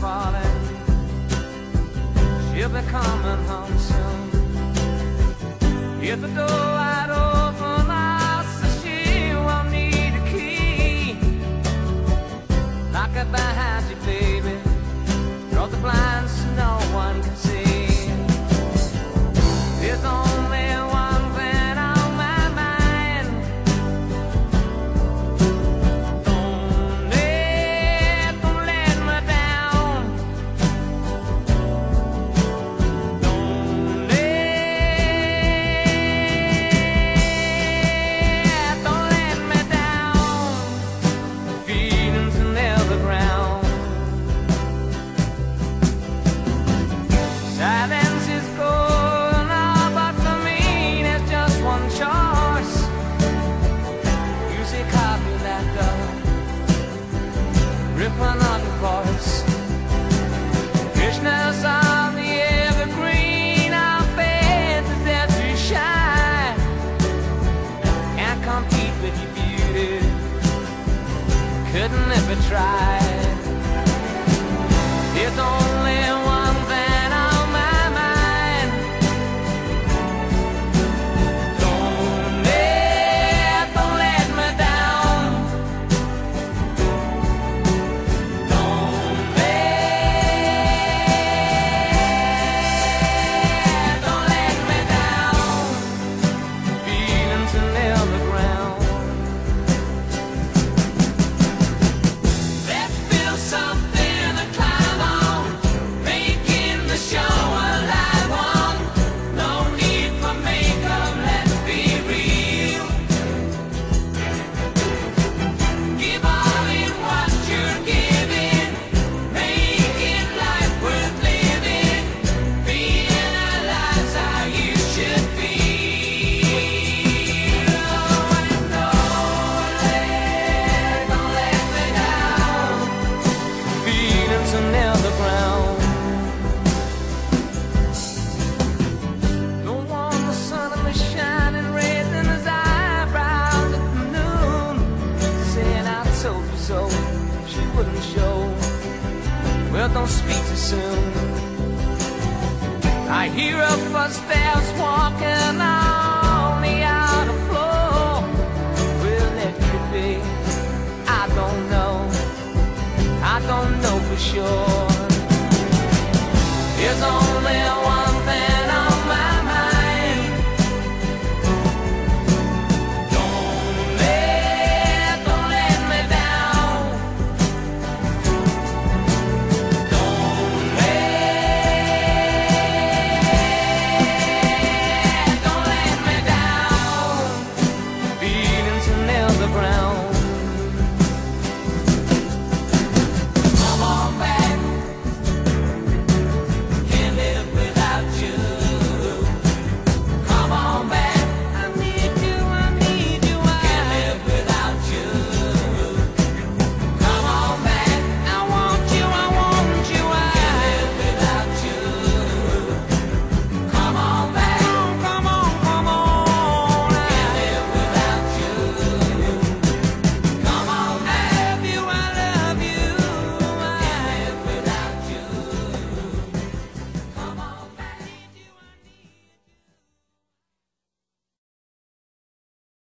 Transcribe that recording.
falling. She'll be coming home soon. Hit the door ripping on the voice. Krishna's on the evergreen, I bet that to death to shine and compete with your beauty, couldn't ever try. It don't wouldn't show. Well, don't speak too soon. I hear her footsteps walking on the outer floor. Well, it could be? I don't know. I don't know for sure. It's on